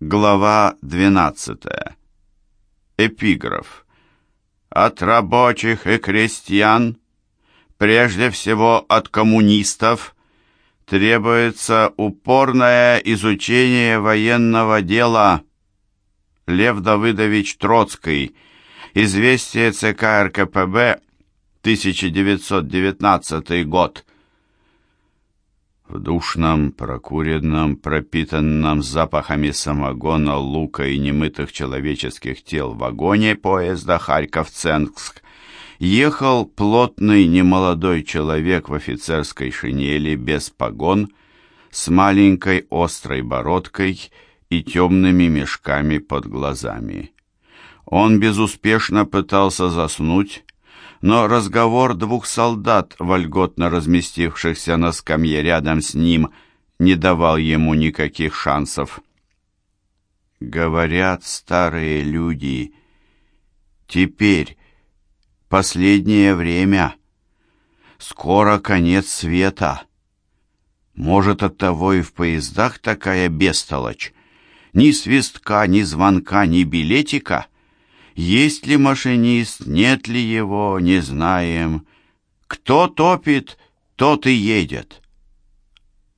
Глава 12. Эпиграф. От рабочих и крестьян, прежде всего от коммунистов, требуется упорное изучение военного дела. Лев Давыдович Троцкий. Известие ЦК РКПБ, 1919 год. В душном, прокуренном, пропитанном запахами самогона, лука и немытых человеческих тел вагоне поезда Харьков-Ценск ехал плотный немолодой человек в офицерской шинели без погон, с маленькой острой бородкой и темными мешками под глазами. Он безуспешно пытался заснуть, но разговор двух солдат, вольготно разместившихся на скамье рядом с ним, не давал ему никаких шансов. Говорят старые люди, теперь, последнее время, скоро конец света. Может, оттого и в поездах такая бестолочь. Ни свистка, ни звонка, ни билетика — есть ли машинист, нет ли его, не знаем. Кто топит, тот и едет.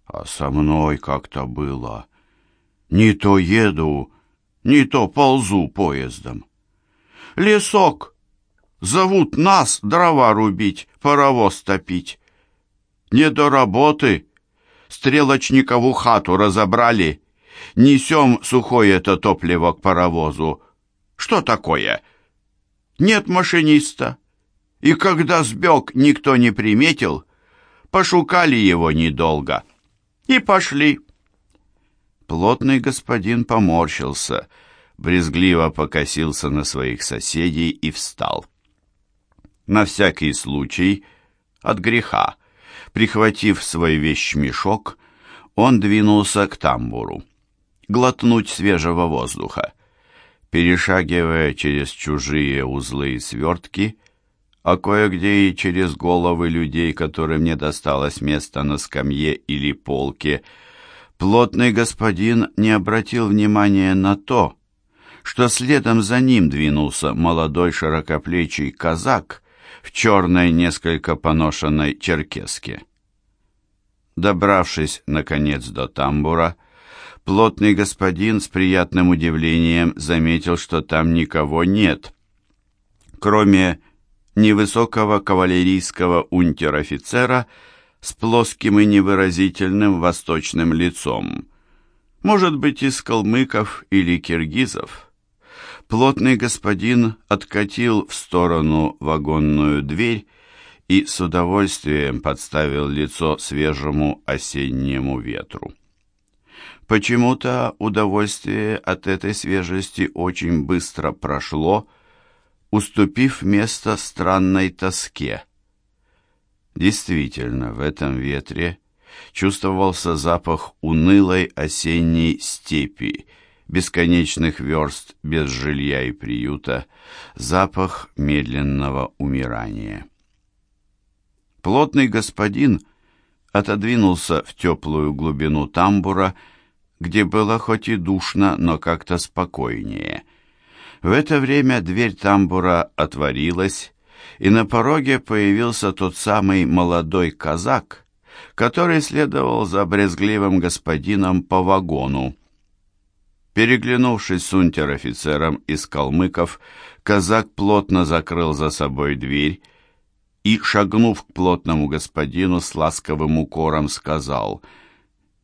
А со мной как-то было. Не то еду, не то ползу поездом. Лесок. Зовут нас дрова рубить, паровоз топить. Не до работы. Стрелочникову хату разобрали. Несем сухое это топливо к паровозу. Что такое? Нет машиниста. И когда сбег, никто не приметил. Пошукали его недолго. И пошли. Плотный господин поморщился, брезгливо покосился на своих соседей и встал. На всякий случай, от греха, прихватив свой вещмешок, он двинулся к тамбуру. Глотнуть свежего воздуха перешагивая через чужие узлы и свертки, а кое-где и через головы людей, которым не досталось места на скамье или полке, плотный господин не обратил внимания на то, что следом за ним двинулся молодой широкоплечий казак в черной несколько поношенной черкеске. Добравшись, наконец, до тамбура, Плотный господин с приятным удивлением заметил, что там никого нет, кроме невысокого кавалерийского унтер-офицера с плоским и невыразительным восточным лицом. Может быть, из калмыков или киргизов. Плотный господин откатил в сторону вагонную дверь и с удовольствием подставил лицо свежему осеннему ветру. Почему-то удовольствие от этой свежести очень быстро прошло, уступив место странной тоске. Действительно, в этом ветре чувствовался запах унылой осенней степи, бесконечных верст без жилья и приюта, запах медленного умирания. Плотный господин отодвинулся в теплую глубину тамбура где было хоть и душно, но как-то спокойнее. В это время дверь тамбура отворилась, и на пороге появился тот самый молодой казак, который следовал за брезгливым господином по вагону. Переглянувшись с унтер-офицером из калмыков, казак плотно закрыл за собой дверь и, шагнув к плотному господину, с ласковым укором сказал —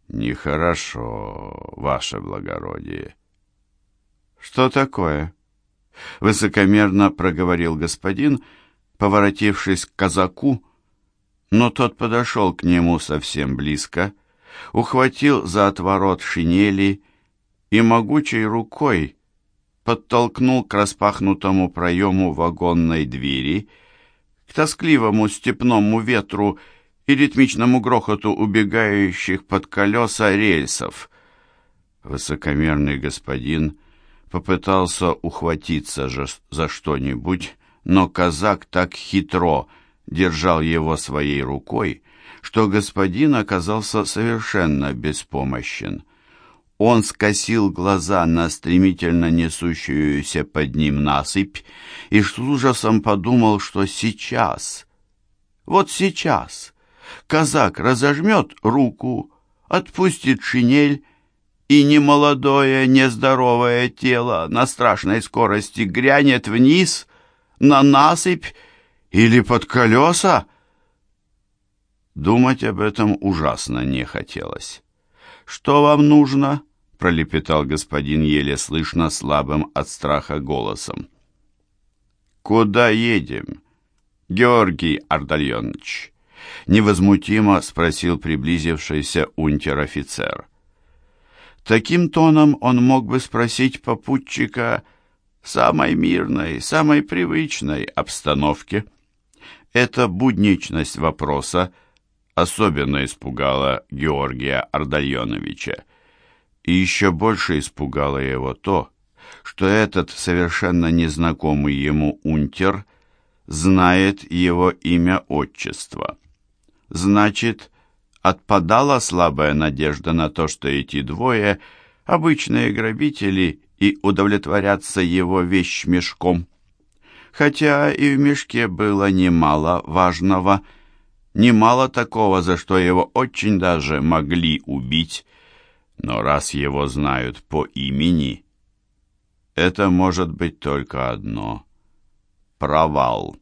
«Нехорошо, ваше благородие». «Что такое?» Высокомерно проговорил господин, поворотившись к казаку, но тот подошел к нему совсем близко, ухватил за отворот шинели и могучей рукой подтолкнул к распахнутому проему вагонной двери, к тоскливому степному ветру и ритмичному грохоту убегающих под колеса рельсов. Высокомерный господин попытался ухватиться же за что-нибудь, но казак так хитро держал его своей рукой, что господин оказался совершенно беспомощен. Он скосил глаза на стремительно несущуюся под ним насыпь и с ужасом подумал, что сейчас, вот сейчас, казак разожмет руку, отпустит шинель, и немолодое, нездоровое тело на страшной скорости грянет вниз, на насыпь или под колеса. Думать об этом ужасно не хотелось. «Что вам нужно?» — пролепетал господин еле слышно слабым от страха голосом. «Куда едем?» «Георгий Ардальонович», — невозмутимо спросил приблизившийся унтер-офицер. Таким тоном он мог бы спросить попутчика самой мирной, самой привычной обстановке. Эта будничность вопроса — особенно испугало Георгия Ардальоновича. И еще больше испугало его то, что этот совершенно незнакомый ему унтер знает его имя-отчество. Значит, отпадала слабая надежда на то, что эти двое — обычные грабители и удовлетворятся его вещмешком. Хотя и в мешке было немало важного — Немало такого, за что его очень даже могли убить, но раз его знают по имени, это может быть только одно — провал.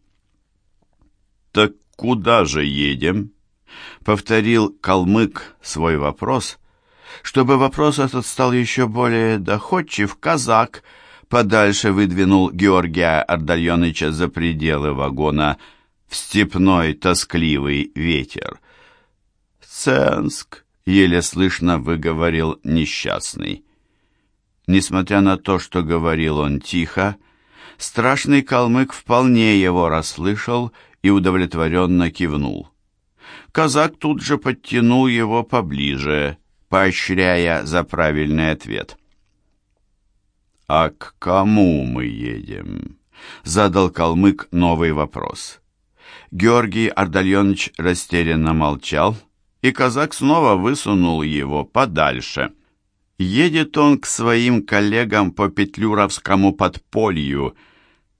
«Так куда же едем?» — повторил калмык свой вопрос. Чтобы вопрос этот стал еще более доходчив, казак подальше выдвинул Георгия Ардальоныча за пределы вагона — в степной тоскливый ветер. «Ценск!» — еле слышно выговорил несчастный. Несмотря на то, что говорил он тихо, страшный калмык вполне его расслышал и удовлетворенно кивнул. Казак тут же подтянул его поближе, поощряя за правильный ответ. «А к кому мы едем?» — задал калмык новый вопрос. Георгий Ардальонович растерянно молчал, и казак снова высунул его подальше. «Едет он к своим коллегам по Петлюровскому подполью»,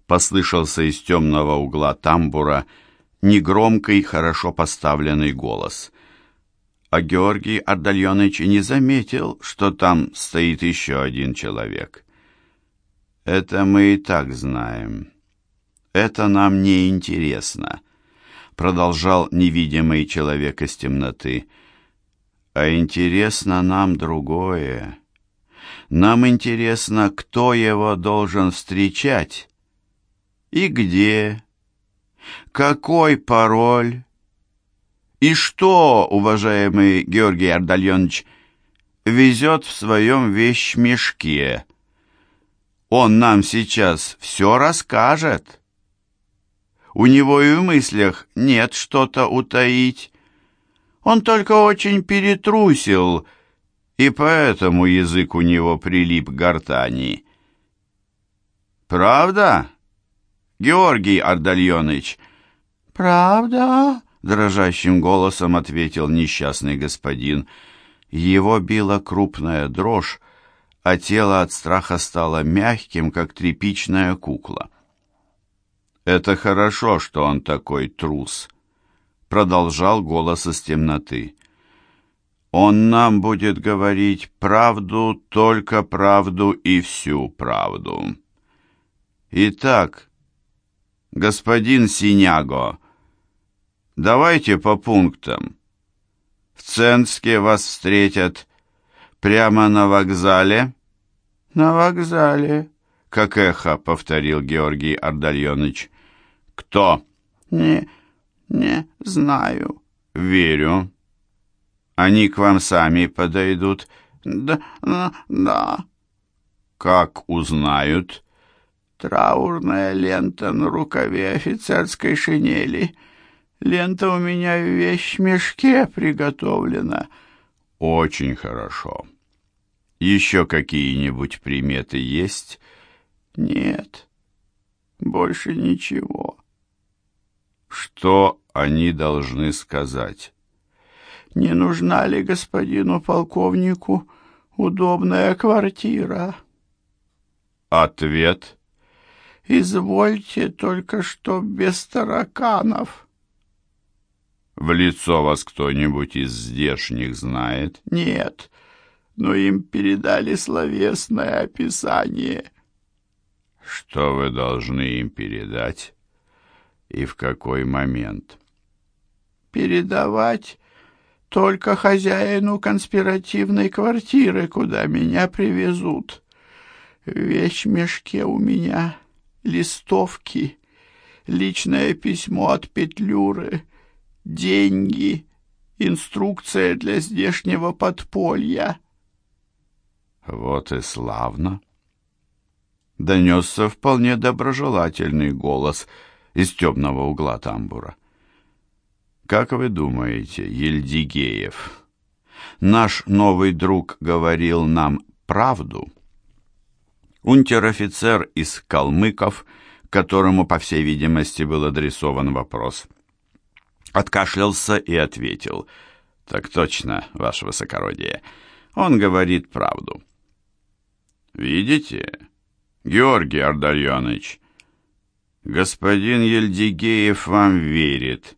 послышался из темного угла тамбура негромкий, хорошо поставленный голос. А Георгий Ардальонович не заметил, что там стоит еще один человек. «Это мы и так знаем. Это нам не интересно продолжал невидимый человек из темноты. А интересно нам другое. Нам интересно, кто его должен встречать и где, какой пароль и что, уважаемый Георгий Ардальонович, везет в своем вещмешке. Он нам сейчас все расскажет». У него и в мыслях нет что-то утаить. Он только очень перетрусил, и поэтому язык у него прилип к гортани. «Правда, Георгий Ардальоныч?» «Правда?» — дрожащим голосом ответил несчастный господин. Его била крупная дрожь, а тело от страха стало мягким, как тряпичная кукла. «Это хорошо, что он такой трус», — продолжал голос из темноты. «Он нам будет говорить правду, только правду и всю правду». «Итак, господин Синяго, давайте по пунктам. В Ценске вас встретят прямо на вокзале?» «На вокзале», — как эхо повторил Георгий Ардальоныч. «Кто?» «Не... не знаю». «Верю. Они к вам сами подойдут?» «Да... да». «Как узнают?» «Траурная лента на рукаве офицерской шинели. Лента у меня в вещмешке приготовлена». «Очень хорошо. Еще какие-нибудь приметы есть?» «Нет, больше ничего». Что они должны сказать? Не нужна ли господину полковнику удобная квартира. Ответ. Извольте только что без тараканов. В лицо вас кто-нибудь из здешних знает? Нет, но им передали словесное описание. Что вы должны им передать? И в какой момент? Передавать только хозяину конспиративной квартиры, куда меня привезут. В вещмешке у меня листовки, личное письмо от Петлюры, деньги, инструкция для здешнего подполья. Вот и славно. Донесся вполне доброжелательный голос из темного угла тамбура. Как вы думаете, Ельдигеев, наш новый друг говорил нам правду? Унтер-офицер из калмыков, которому, по всей видимости, был адресован вопрос, откашлялся и ответил. «Так точно, ваше высокородие, он говорит правду». «Видите, Георгий Ардальоныч, господин Ельдигеев вам верит,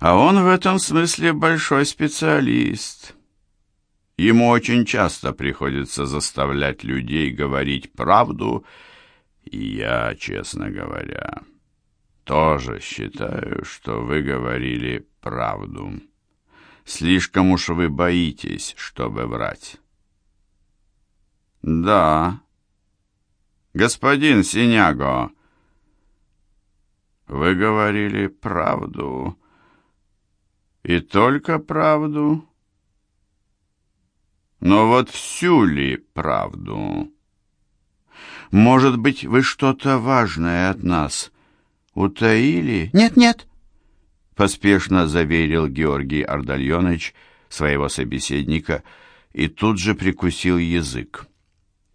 а он в этом смысле большой специалист». Ему очень часто приходится заставлять людей говорить правду, и я, честно говоря, тоже считаю, что вы говорили правду. Слишком уж вы боитесь, чтобы врать. Да, господин Синяго, вы говорили правду, и только правду, но вот всю ли правду? Может быть, вы что-то важное от нас утаили? Нет-нет, поспешно заверил Георгий Ардальонович своего собеседника и тут же прикусил язык.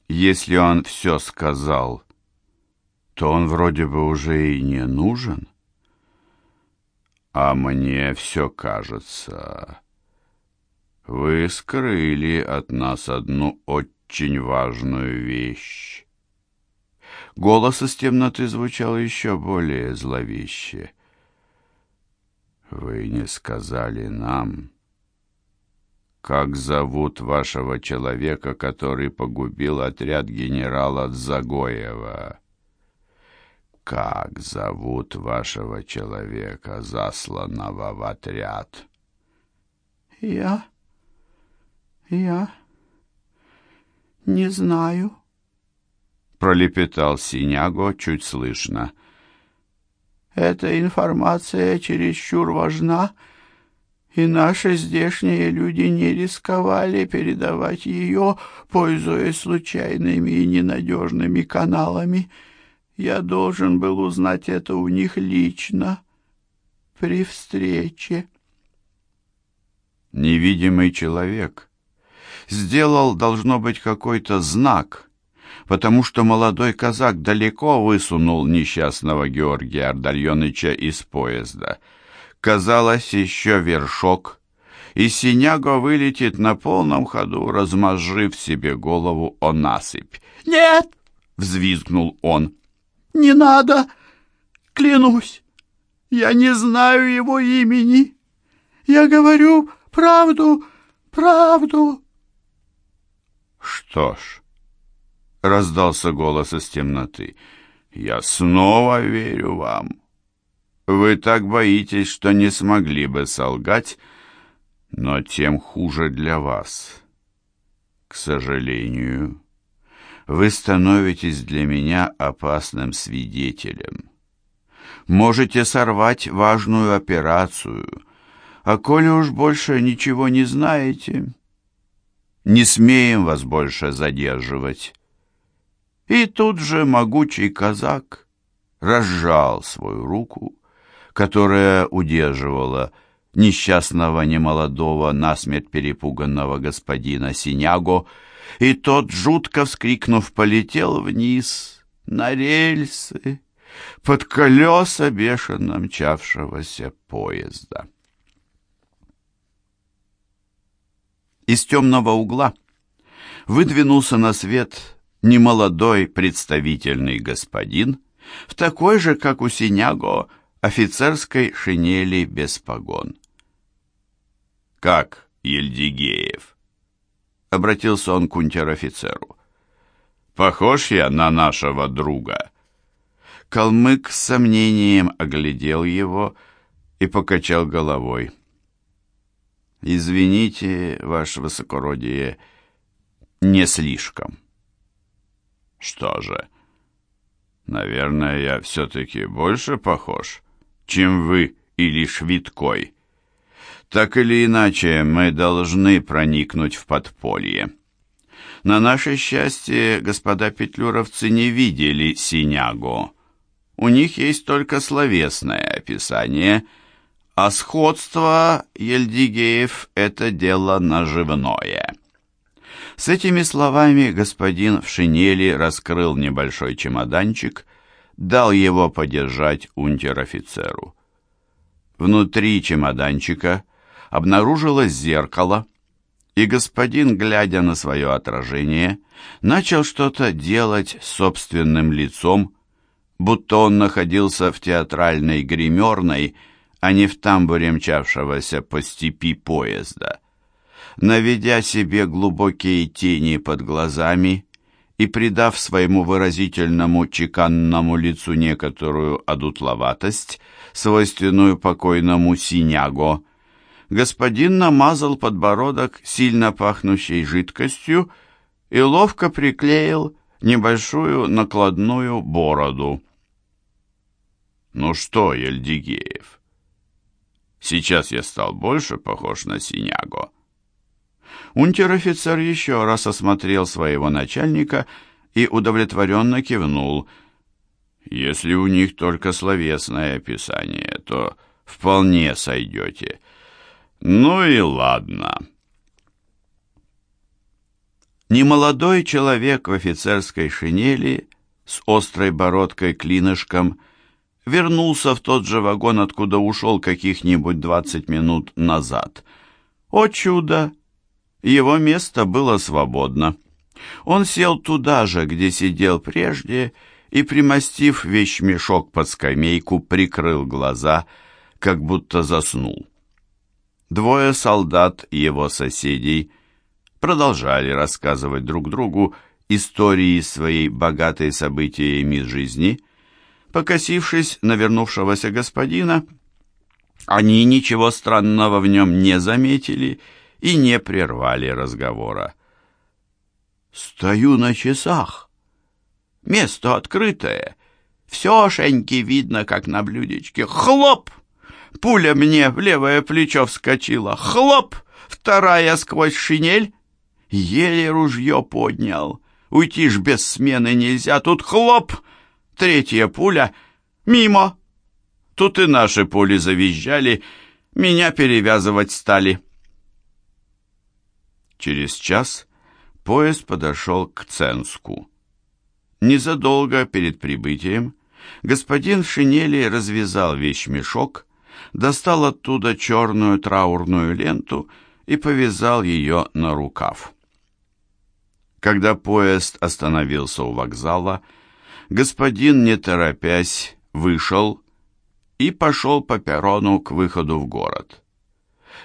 Если он все сказал, то он вроде бы уже и не нужен. А мне все кажется, вы скрыли от нас одну очень важную вещь. Голос из темноты звучал еще более зловеще. Вы не сказали нам, как зовут вашего человека, который погубил отряд генерала Загоева? Как зовут вашего человека, засланного в отряд? Я «Я не знаю», — пролепетал Синяго чуть слышно. «Эта информация чересчур важна, и наши здешние люди не рисковали передавать ее, пользуясь случайными и ненадежными каналами. Я должен был узнать это у них лично, при встрече». Невидимый человек — сделал, должно быть, какой-то знак, потому что молодой казак далеко высунул несчастного Георгия Ардальоныча из поезда. Казалось, еще вершок, и синяго вылетит на полном ходу, размозжив себе голову о насыпь. «Нет!» — взвизгнул он. «Не надо! Клянусь! Я не знаю его имени! Я говорю правду, правду!» «Что ж», — раздался голос из темноты, — «я снова верю вам. Вы так боитесь, что не смогли бы солгать, но тем хуже для вас. К сожалению, вы становитесь для меня опасным свидетелем. Можете сорвать важную операцию, а коли уж больше ничего не знаете...» не смеем вас больше задерживать». И тут же могучий казак разжал свою руку, которая удерживала несчастного немолодого, насмерть перепуганного господина Синяго, и тот, жутко вскрикнув, полетел вниз на рельсы под колеса бешено мчавшегося поезда. Из темного угла выдвинулся на свет немолодой представительный господин, в такой же, как у Синяго, офицерской шинели без погон. «Как, Ельдигеев?» — обратился он к унтер-офицеру. «Похож я на нашего друга?» Калмык с сомнением оглядел его и покачал головой. «Извините, ваше высокородие, не слишком». «Что же, наверное, я все-таки больше похож, чем вы или Швидкой. Так или иначе, мы должны проникнуть в подполье». На наше счастье, господа петлюровцы не видели синяго. У них есть только словесное описание, а сходство Ельдигеев — это дело наживное. С этими словами господин в шинели раскрыл небольшой чемоданчик, дал его подержать унтер-офицеру. Внутри чемоданчика обнаружилось зеркало, и господин, глядя на свое отражение, начал что-то делать собственным лицом, будто он находился в театральной гримерной, а не в тамбуре мчавшегося по степи поезда. Наведя себе глубокие тени под глазами и придав своему выразительному чеканному лицу некоторую одутловатость, свойственную покойному синяго, господин намазал подбородок сильно пахнущей жидкостью и ловко приклеил небольшую накладную бороду. «Ну что, Ельдигеев, сейчас я стал больше похож на синяго». Унтер-офицер еще раз осмотрел своего начальника и удовлетворенно кивнул. «Если у них только словесное описание, то вполне сойдете». «Ну и ладно». Немолодой человек в офицерской шинели с острой бородкой-клинышком вернулся в тот же вагон, откуда ушел каких-нибудь двадцать минут назад. О чудо! Его место было свободно. Он сел туда же, где сидел прежде, и, примостив вещмешок под скамейку, прикрыл глаза, как будто заснул. Двое солдат, его соседей, продолжали рассказывать друг другу истории своей богатой событиями жизни. Покосившись на вернувшегося господина, они ничего странного в нем не заметили не прервали разговора. «Стою на часах. Место открытое. Всешеньки видно, как на блюдечке. Хлоп!» Пуля мне в левое плечо вскочила. Хлоп! Вторая сквозь шинель. Еле ружье поднял. Уйти ж без смены нельзя. Тут хлоп! Третья пуля. Мимо! Тут и наши пули завизжали. Меня перевязывать стали. Через час поезд подошел к Ценску. Незадолго перед прибытием господин в шинели развязал вещмешок, достал оттуда черную траурную ленту и повязал ее на рукав. Когда поезд остановился у вокзала, господин, не торопясь, вышел и пошел по перрону к выходу в город.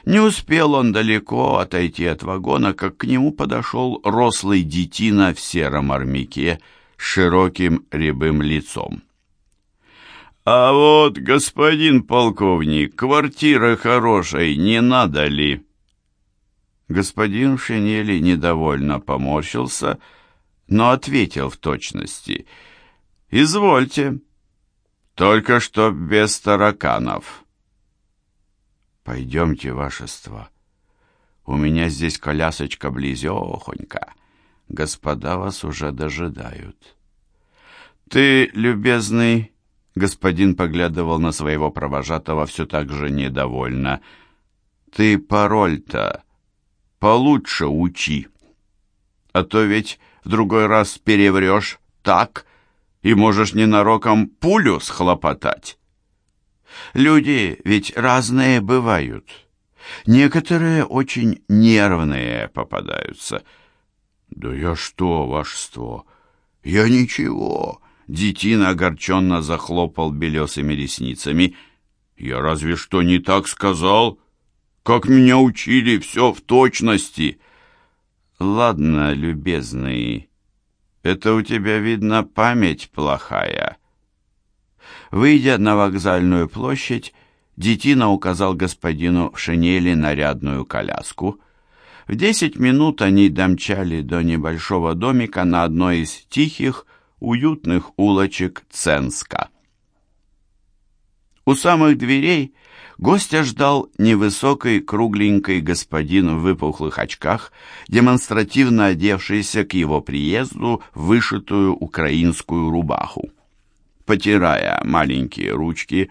Не успел он далеко отойти от вагона, как к нему подошел рослый детина в сером армяке с широким рябым лицом. «А вот, господин полковник, квартира хорошей не надо ли?» Господин в шинели недовольно поморщился, но ответил в точности. «Извольте, только что без тараканов». «Пойдемте, вашество. У меня здесь колясочка близехонька. Господа вас уже дожидают». «Ты, любезный, Господин поглядывал на своего провожатого все так же недовольно. «Ты пароль-то получше учи, а то ведь в другой раз переврешь так и можешь ненароком пулю схлопотать. Люди ведь разные бывают. Некоторые очень нервные попадаются. Да я что, вашество? Я ничего. Детина огорченно захлопал белесыми ресницами. Я разве что не так сказал? Как меня учили, все в точности. Ладно, любезный, это у тебя, видно, память плохая. Выйдя на вокзальную площадь, Детина указал господину в шинели нарядную коляску. В десять минут они домчали до небольшого домика на одной из тихих, уютных улочек Ценска. У самых дверей гостя ждал невысокий кругленький господин в выпуклых очках, демонстративно одевшийся к его приезду в вышитую украинскую рубаху. Потирая маленькие ручки,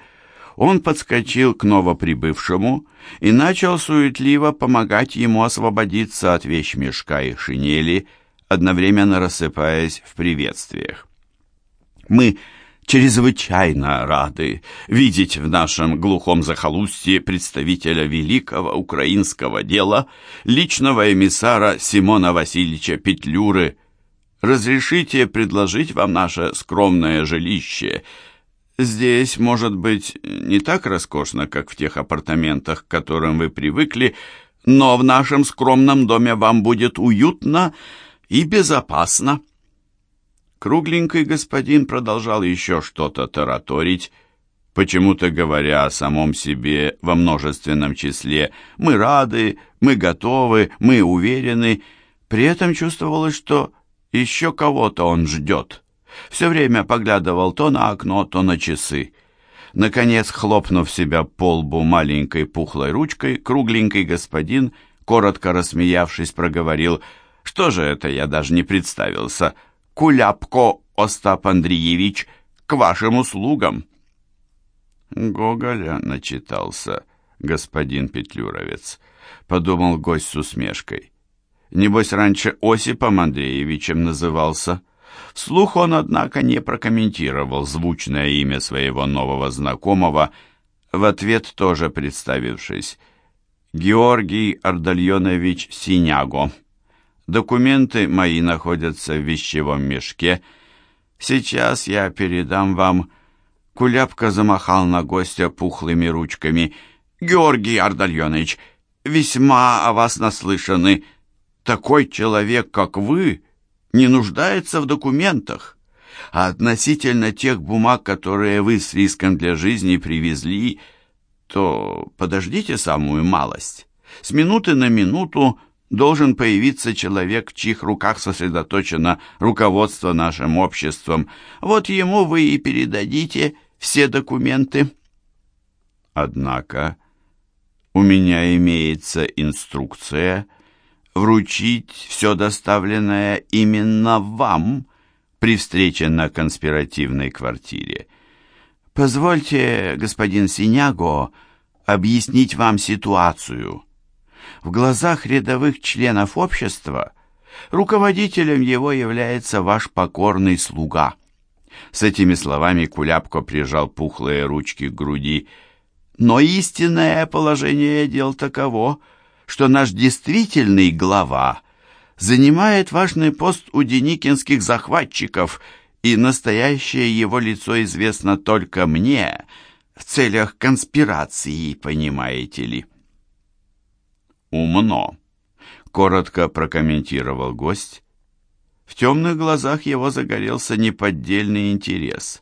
он подскочил к новоприбывшему и начал суетливо помогать ему освободиться от вещмешка и шинели, одновременно рассыпаясь в приветствиях. «Мы чрезвычайно рады видеть в нашем глухом захолустье представителя великого украинского дела, личного эмиссара Симона Васильевича Петлюры. Разрешите предложить вам наше скромное жилище – Здесь, может быть, не так роскошно, как в тех апартаментах, к которым вы привыкли, но в нашем скромном доме вам будет уютно и безопасно». Кругленький господин продолжал еще что-то тараторить, почему-то говоря о самом себе во множественном числе «мы рады», «мы готовы», «мы уверены». При этом чувствовалось, что еще кого-то он ждет все время поглядывал то на окно, то на часы. Наконец, хлопнув себя по лбу маленькой пухлой ручкой, кругленький господин, коротко рассмеявшись, проговорил, «Что же это, я даже не представился? Куляпко Остап Андреевич, к вашим услугам!» Гоголя начитался, господин Петлюровец, подумал гость с усмешкой. Небось, раньше Осипом Андреевичем назывался. Вслух он, однако, не прокомментировал звучное имя своего нового знакомого, в ответ тоже представившись. Георгий Ардальонович Синяго. Документы мои находятся в вещевом мешке. Сейчас я передам вам... Куляпка замахал на гостя пухлыми ручками. «Георгий Ардальонович, весьма о вас наслышаны. Такой человек, как вы, не нуждается в документах. А относительно тех бумаг, которые вы с риском для жизни привезли, то подождите самую малость. С минуты на минуту должен появиться человек, в чьих руках сосредоточено руководство нашим обществом. Вот ему вы и передадите все документы. Однако у меня имеется инструкция – вручить все доставленное именно вам при встрече на конспиративной квартире. Позвольте, господин Синяго, объяснить вам ситуацию. В глазах рядовых членов общества руководителем его является ваш покорный слуга. С этими словами Куляпко прижал пухлые ручки к груди. Но истинное положение дел таково, что наш действительный глава занимает важный пост у деникинских захватчиков, и настоящее его лицо известно только мне в целях конспирации, понимаете ли. «Умно», — коротко прокомментировал гость. В темных глазах его загорелся неподдельный интерес.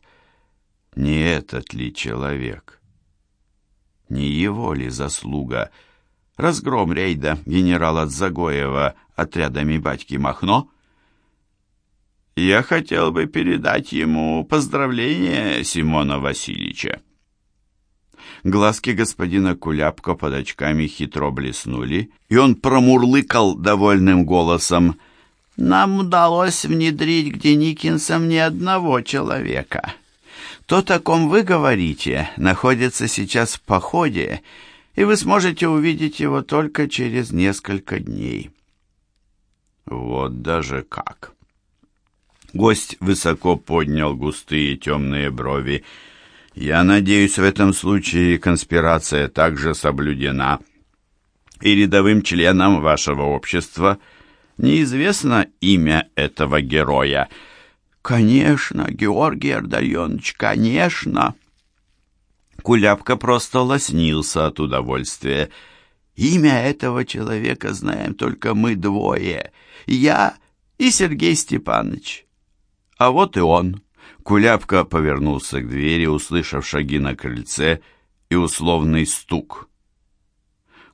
Не этот ли человек? Не его ли заслуга — разгром рейда генерала Загоева отрядами батьки Махно, я хотел бы передать ему поздравления Симона Васильевича. Глазки господина Куляпко под очками хитро блеснули, и он промурлыкал довольным голосом. «Нам удалось внедрить к Деникинцам ни одного человека. То, о ком вы говорите, находится сейчас в походе и вы сможете увидеть его только через несколько дней. Вот даже как. Гость высоко поднял густые темные брови. Я надеюсь, в этом случае конспирация также соблюдена, и рядовым членам вашего общества Неизвестно имя этого героя. Конечно, Георгий Ардальонович, конечно. Куляпка просто лоснился от удовольствия. Имя этого человека знаем только мы двое. Я и Сергей Степанович. А вот и он. Куляпка повернулся к двери, услышав шаги на крыльце и условный стук.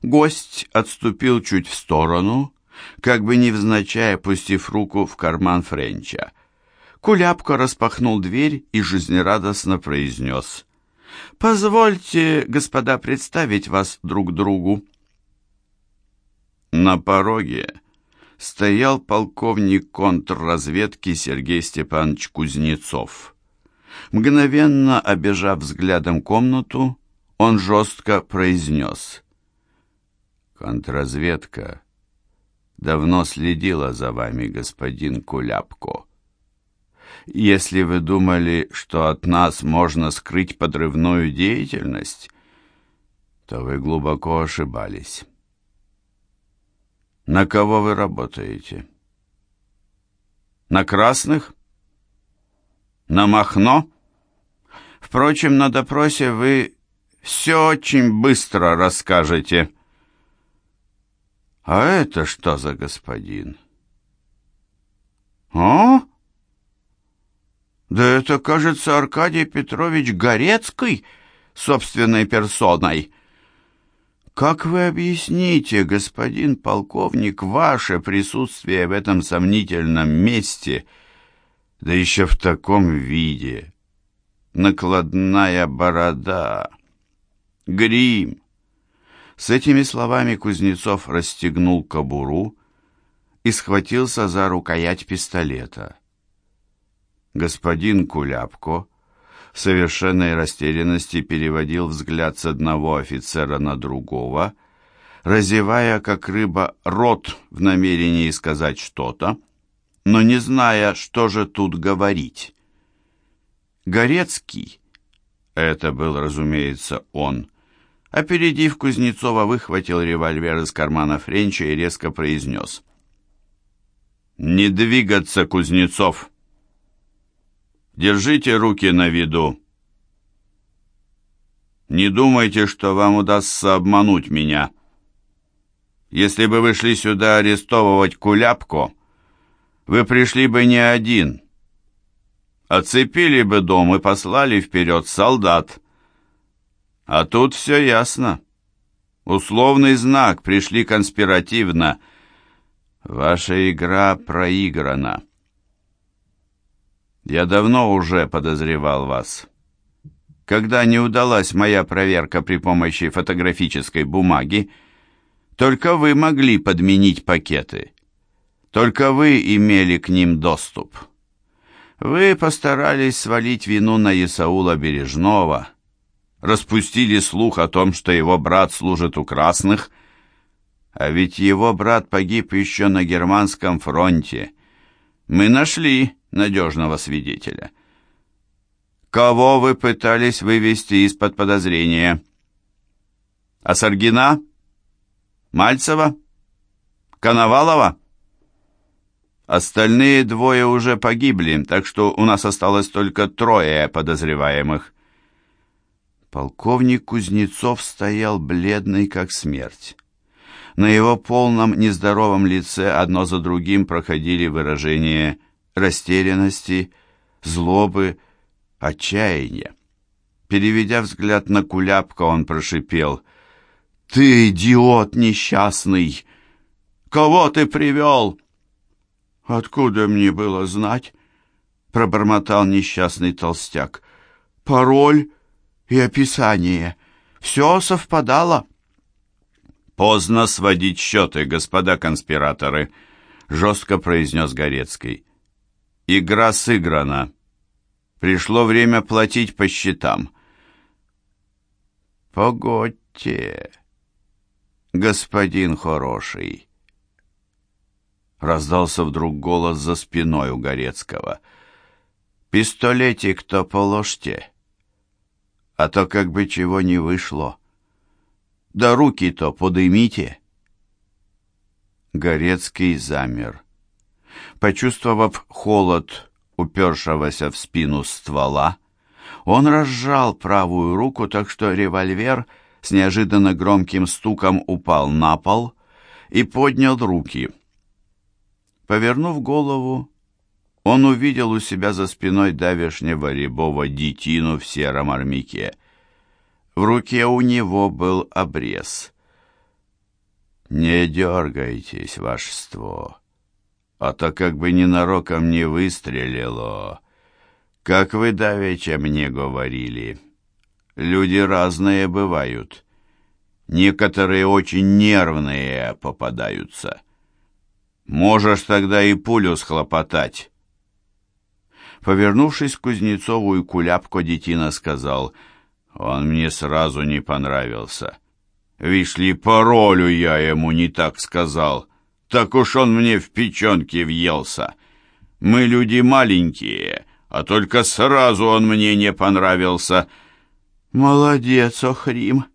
Гость отступил чуть в сторону, как бы невзначай опустив руку в карман Френча. Куляпка распахнул дверь и жизнерадостно произнес «Позвольте, господа, представить вас друг другу». На пороге стоял полковник контрразведки Сергей Степанович Кузнецов. Мгновенно обежав взглядом комнату, он жестко произнес. «Контрразведка давно следила за вами, господин Куляпко. Если вы думали, что от нас можно скрыть подрывную деятельность, то вы глубоко ошибались». На кого вы работаете? На красных? На Махно? Впрочем, на допросе вы все очень быстро расскажете. А это что за господин? О? Да это, кажется, Аркадий Петрович Горецкий собственной персоной. Как вы объясните, господин полковник, ваше присутствие в этом сомнительном месте, да еще в таком виде? Накладная борода, грим. С этими словами Кузнецов расстегнул кобуру и схватился за рукоять пистолета. Господин Куляпко в совершенной растерянности переводил взгляд с одного офицера на другого, разевая, как рыба, рот в намерении сказать что-то, но не зная, что же тут говорить. Горецкий, это был, разумеется, он, опередив Кузнецова, выхватил револьвер из кармана Френча и резко произнес. «Не двигаться, Кузнецов!» Держите руки на виду. Не думайте, что вам удастся обмануть меня. Если бы вы шли сюда арестовывать Куляпко, вы пришли бы не один. Оцепили бы дом и послали вперед солдат. А тут все ясно. Условный знак, пришли конспиративно. Ваша игра проиграна. Я давно уже подозревал вас. Когда не удалась моя проверка при помощи фотографической бумаги, только вы могли подменить пакеты. Только вы имели к ним доступ. Вы постарались свалить вину на Исаула Бережного, распустили слух о том, что его брат служит у красных, а ведь его брат погиб еще на германском фронте. Мы нашли надежного свидетеля. Кого вы пытались вывести из-под подозрения? Асаргина? Мальцева? Коновалова? Остальные двое уже погибли, так что у нас осталось только трое подозреваемых. Полковник Кузнецов стоял бледный, как смерть. На его полном нездоровом лице одно за другим проходили выражения растерянности, злобы, отчаяния. Переведя взгляд на Куляпка, он прошипел. «Ты идиот несчастный! Кого ты привел?» «Откуда мне было знать?» Пробормотал несчастный толстяк. «Пароль и описание. Все совпадало». «Поздно сводить счеты, господа конспираторы», — жестко произнес Горецкий. Игра сыграна. Пришло время платить по счетам. Погодьте, господин хороший. Раздался вдруг голос за спиной у Горецкого. Пистолетик-то положьте, а то как бы чего не вышло. Да руки-то подымите. Горецкий замер. Почувствовав холод упершегося в спину ствола, он разжал правую руку, так что револьвер с неожиданно громким стуком упал на пол и поднял руки. Повернув голову, он увидел у себя за спиной давешнего рябого детину в сером армяке. В руке у него был обрез. «Не дергайтесь, вашество, а то как бы ненароком не выстрелило. Как вы давеча мне говорили, люди разные бывают. Некоторые очень нервные попадаются. Можешь тогда и пулю схлопотать». Повернувшись к Кузнецову и Куляпко, детина сказал, «Он мне сразу не понравился». Вишь ли, паролю я ему не так сказал. Так уж он мне в печенке въелся. Мы люди маленькие, а только сразу он мне не понравился. Молодец, Охрим.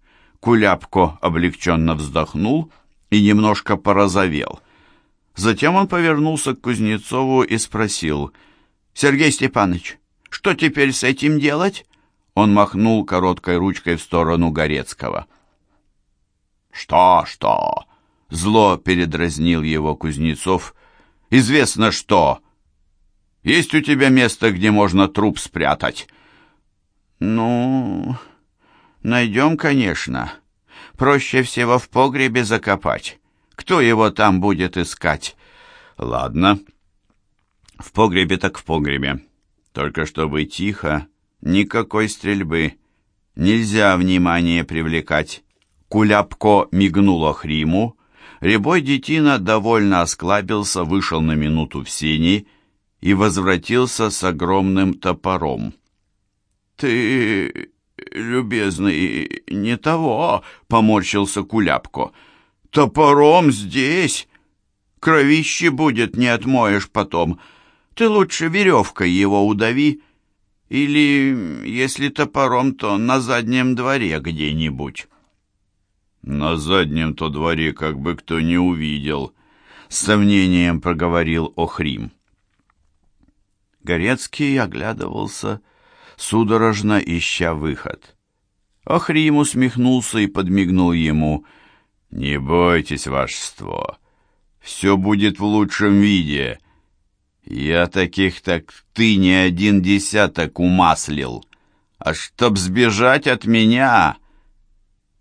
Куляпко облегченно вздохнул и немножко порозовел. Затем он повернулся к Кузнецову и спросил, «Сергей Степанович, что теперь с этим делать?» Он махнул короткой ручкой в сторону Горецкого. «Что, что?» — зло передразнил его Кузнецов. «Известно что. Есть у тебя место, где можно труп спрятать?» «Ну, найдем, конечно. Проще всего в погребе закопать. Кто его там будет искать?» «Ладно. В погребе так в погребе. Только чтобы тихо, никакой стрельбы. Нельзя внимание привлекать». Куляпко мигнуло Хриму. Рябой детина довольно осклабился, вышел на минуту в сени и возвратился с огромным топором. «Ты, любезный, не того!» — поморщился Куляпко. «Топором здесь! Кровище будет, не отмоешь потом. Ты лучше веревкой его удави. Или, если топором, то на заднем дворе где-нибудь». На заднем-то дворе как бы кто не увидел, с сомнением проговорил Охрим. Горецкий оглядывался, судорожно ища выход. Охрим усмехнулся и подмигнул ему. «Не бойтесь, вашество, все будет в лучшем виде. Я таких, так ты не один десяток умаслил. А чтоб сбежать от меня,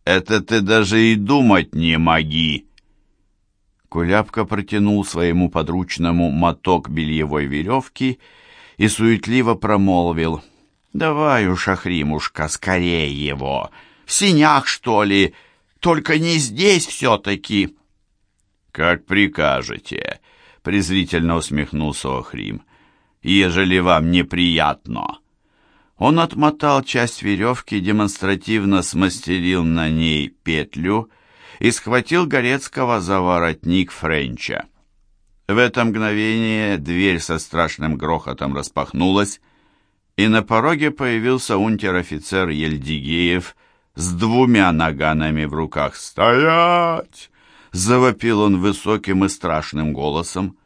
это ты даже и думать не моги!» Куляпка протянул своему подручному моток бельевой веревки и суетливо промолвил. «Давай уж, Ахримушка, скорее его! В синях, что ли? Только не здесь все-таки!» «Как прикажете!» — презрительно усмехнулся Охрим. «Ежели вам неприятно!» Он отмотал часть веревки, демонстративно смастерил на ней петлю и схватил Горецкого за воротник Френча. В это мгновение дверь со страшным грохотом распахнулась, и на пороге появился унтер-офицер Ельдигеев с двумя наганами в руках. «Стоять!» — завопил он высоким и страшным голосом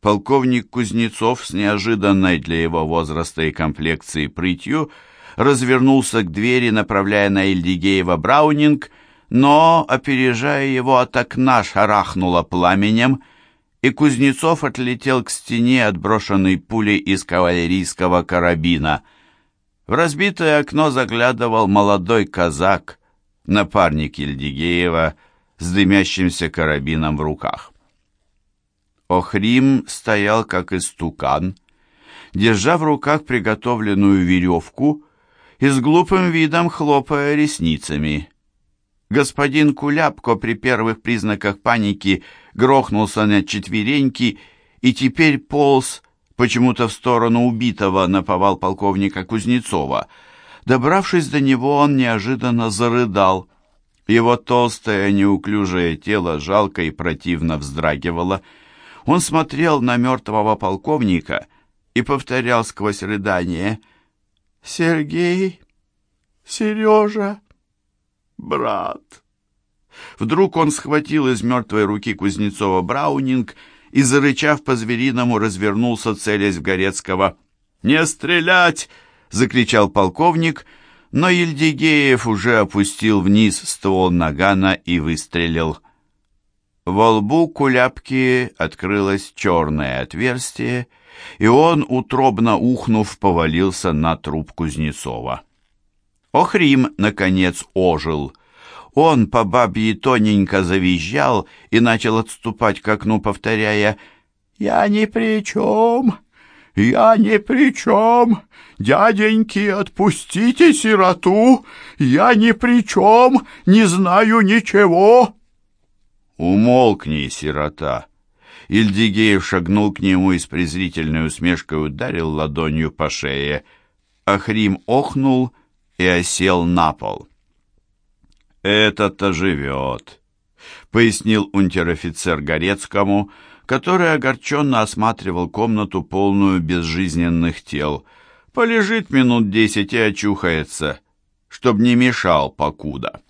полковник Кузнецов с неожиданной для его возраста и комплекции прытью развернулся к двери, направляя на Ильдигеева Браунинг, но, опережая его от окна, шарахнуло пламенем, и Кузнецов отлетел к стене, отброшенной пулей из кавалерийского карабина. В разбитое окно заглядывал молодой казак, напарник Ильдигеева, с дымящимся карабином в руках. Охрим стоял как истукан, держа в руках приготовленную веревку и с глупым видом хлопая ресницами. Господин Куляпко при первых признаках паники грохнулся на четвереньки и теперь полз почему-то в сторону убитого наповал полковника Кузнецова. Добравшись до него, он неожиданно зарыдал. Его толстое неуклюжее тело жалко и противно вздрагивало — он смотрел на мертвого полковника и повторял сквозь рыдание «Сергей, Сережа, брат, Вдруг он схватил из мертвой руки Кузнецова Браунинг и, зарычав по-звериному, развернулся, целясь в Горецкого. «Не стрелять!» — закричал полковник, но Ельдигеев уже опустил вниз ствол нагана и выстрелил. Во лбу куляпки открылось черное отверстие, и он, утробно ухнув, повалился на труп Кузнецова. Охрим, наконец, ожил. Он по бабье тоненько завизжал и начал отступать к окну, повторяя «Я ни при чем! Я ни при чем! Дяденьки, отпустите сироту! Я ни при чем! Не знаю ничего!» «Умолкни, сирота!» Ильдигеев шагнул к нему и с презрительной усмешкой ударил ладонью по шее. Ахрим охнул и осел на пол. «Это-то живет», — пояснил унтер-офицер Горецкому, который огорченно осматривал комнату, полную безжизненных тел. «Полежит минут десять и очухается, чтоб не мешал покуда».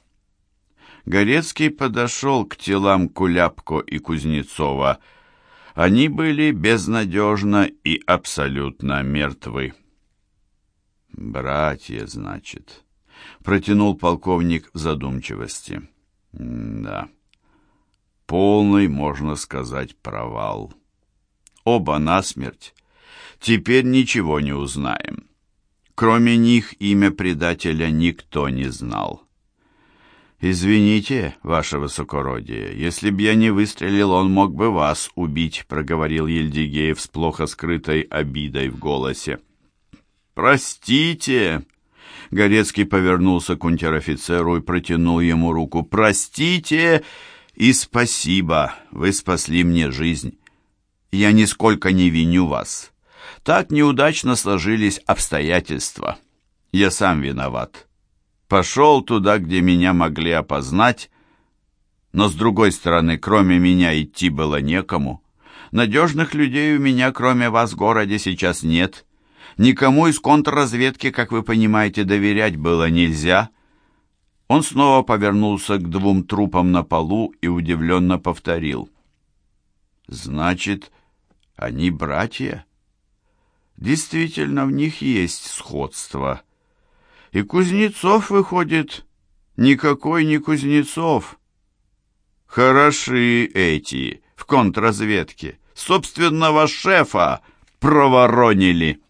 Горецкий подошел к телам Куляпко и Кузнецова, — они были безнадежно и абсолютно мертвы. «Братья, значит», — протянул полковник в задумчивости. «Да, полный, можно сказать, провал. Оба насмерть. Теперь ничего не узнаем. Кроме них имя предателя никто не знал. «Извините, ваше высокородие, если б я не выстрелил, он мог бы вас убить», — проговорил Ельдигеев с плохо скрытой обидой в голосе. «Простите!» Горецкий повернулся к унтер-офицеру и протянул ему руку. «Простите и спасибо! Вы спасли мне жизнь. Я нисколько не виню вас. Так неудачно сложились обстоятельства. Я сам виноват. Пошел туда, где меня могли опознать, но, с другой стороны, кроме меня идти было некому. Надежных людей у меня, кроме вас, в городе сейчас нет. Никому из контрразведки, как вы понимаете, доверять было нельзя. Он снова повернулся к двум трупам на полу и удивленно повторил. «Значит, они братья?» «Действительно, в них есть сходство». И Кузнецов, выходит, никакой не Кузнецов. Хороши эти в контрразведке. Собственного шефа проворонили.